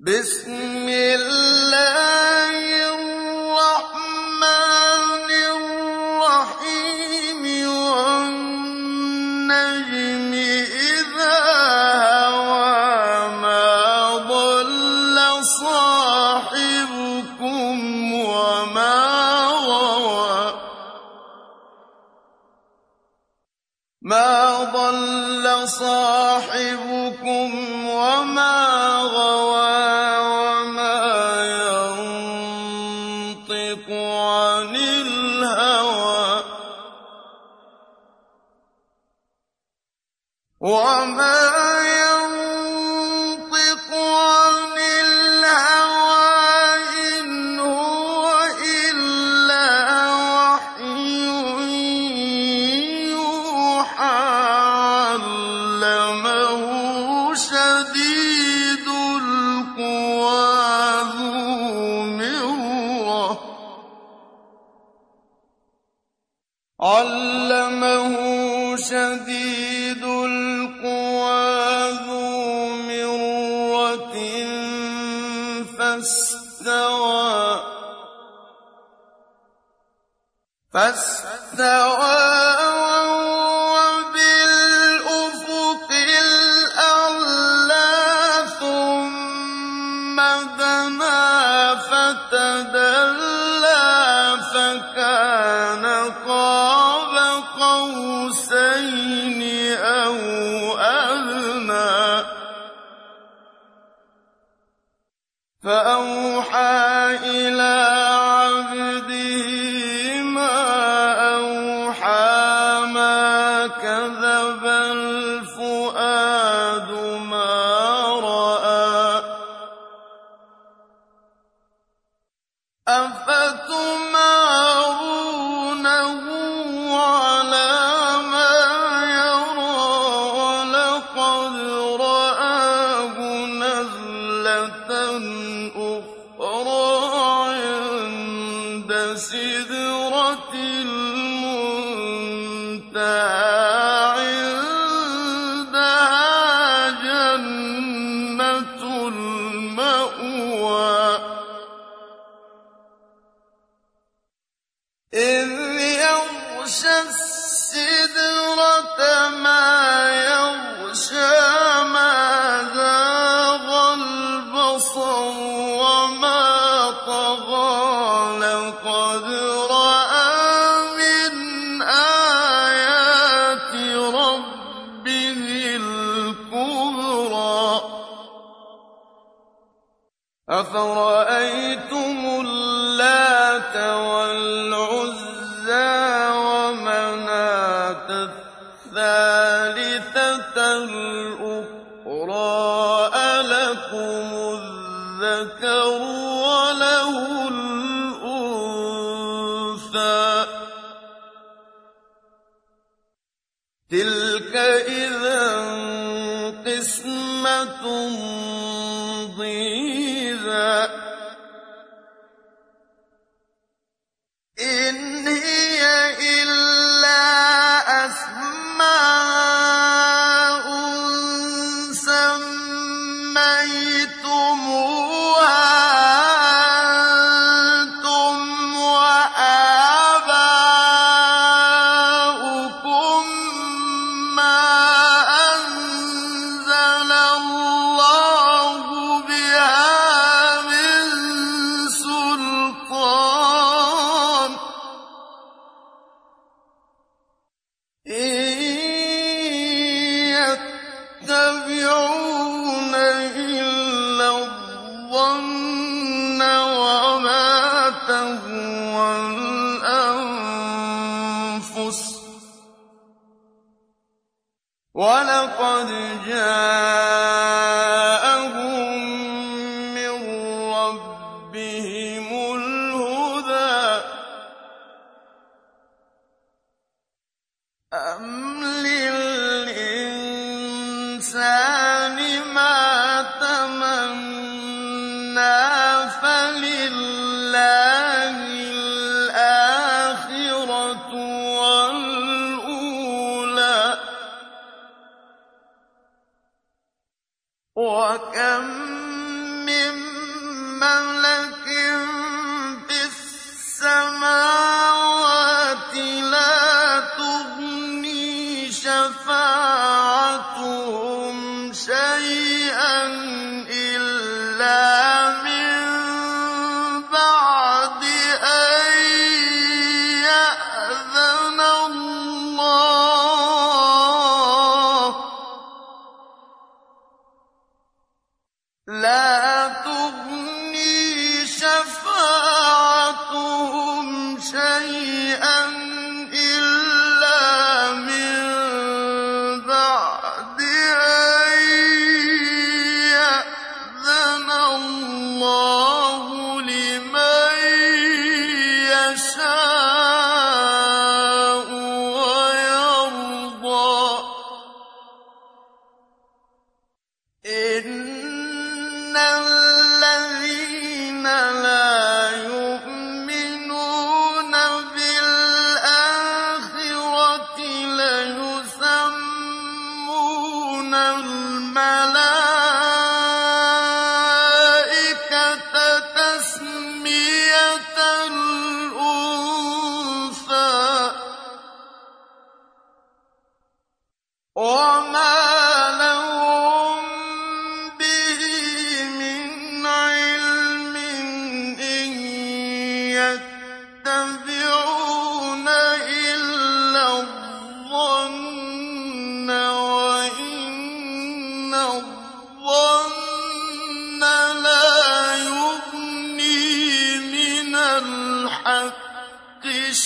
بسم الله فاستوى تلك إذا قسمة ولقد جاءهم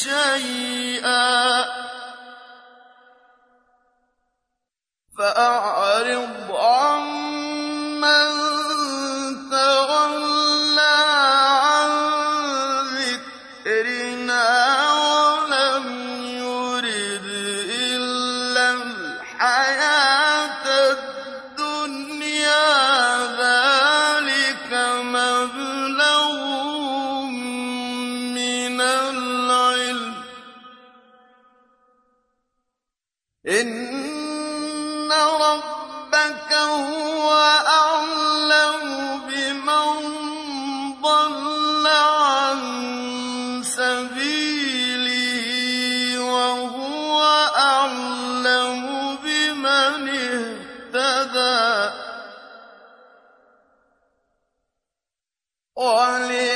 شَيْئًا ۚ. اهْتَدَىٰ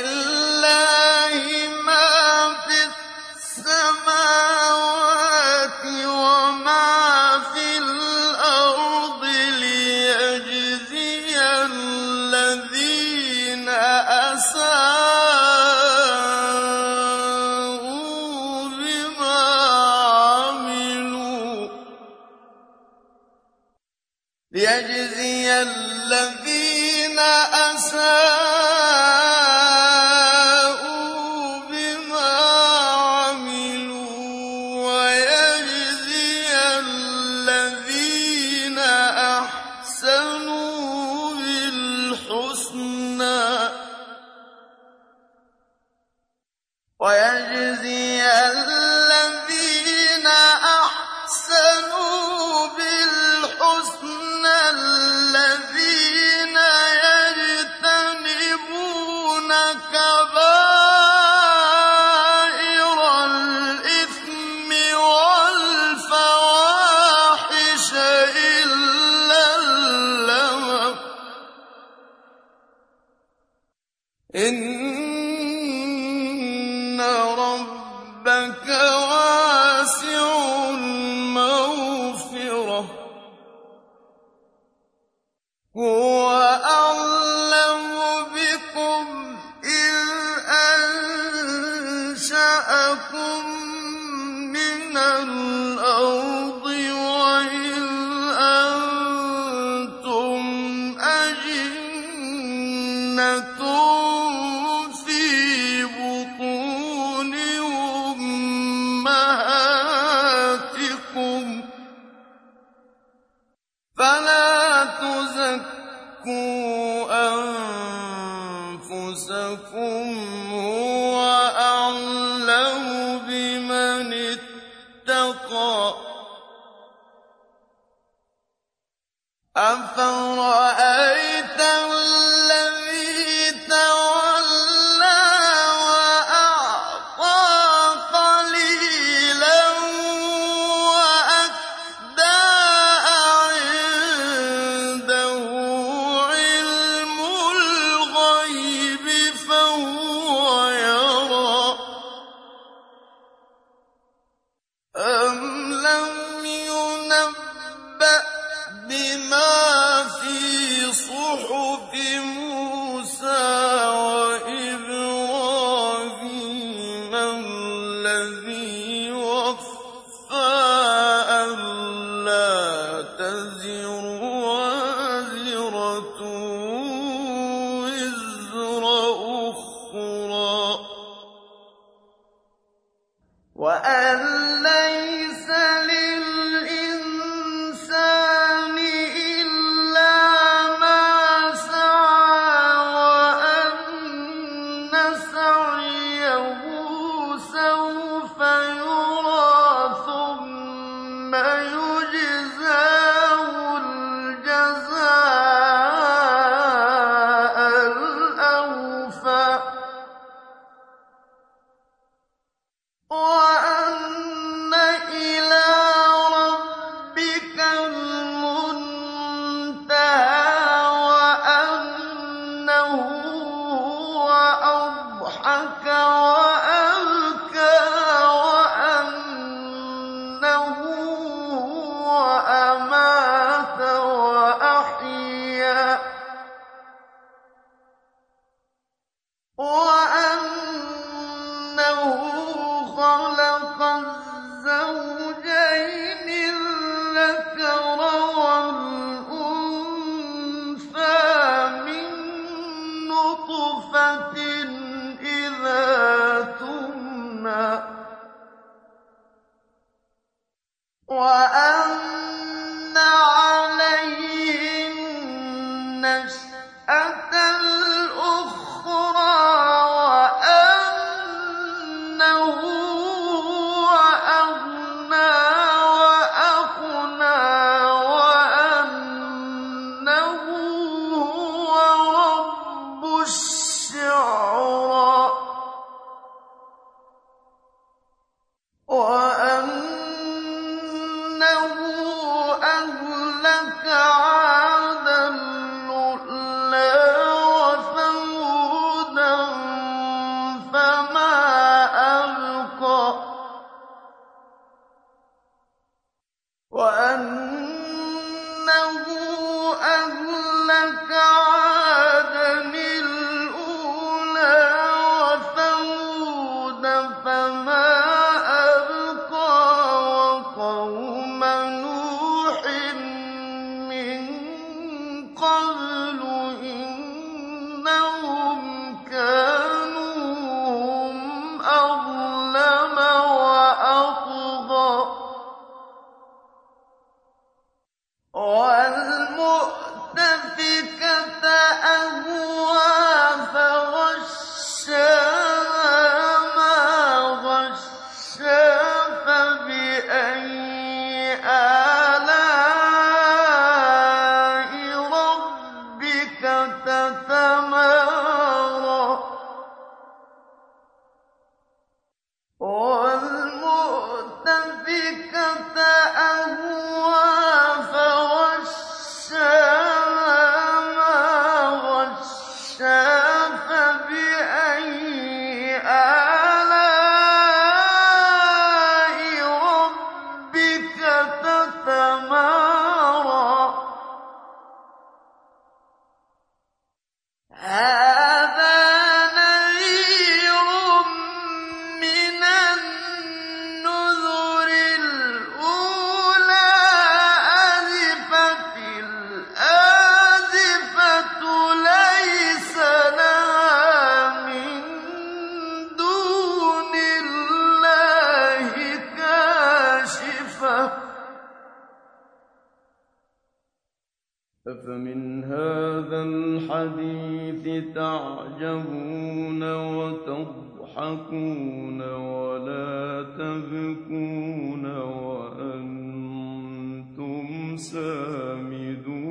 وَيَجْزِيَ أَنفُسَكُمْ ۖ الذي Oh. أن أفمن هذا الحديث تعجبون وتضحكون ولا تبكون وأنتم سامدون.